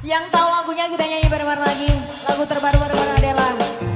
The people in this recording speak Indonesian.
Yang tahu lagunya kita nyanyi bareng-bareng lagi. Lagu terbaru bareng-bareng Adela.